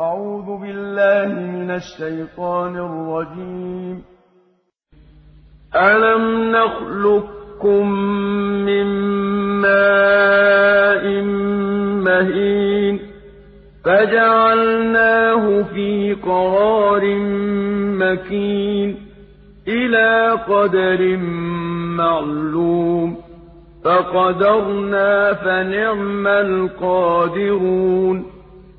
أعوذ بالله من الشيطان الرجيم. ألم نخلقكم من ماء مهين فجعلناه في قرار مكين إلى قدر معلوم فقدرنا فنعم القادرون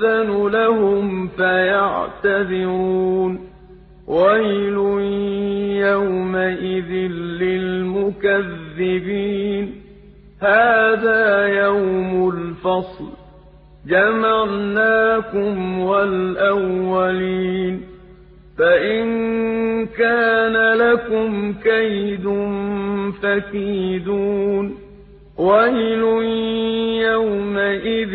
يؤذن لهم فيعتذرون ويل يومئذ للمكذبين هذا يوم الفصل جمعناكم والأولين فإن كان لكم كيد فكيدون ويل يومئذ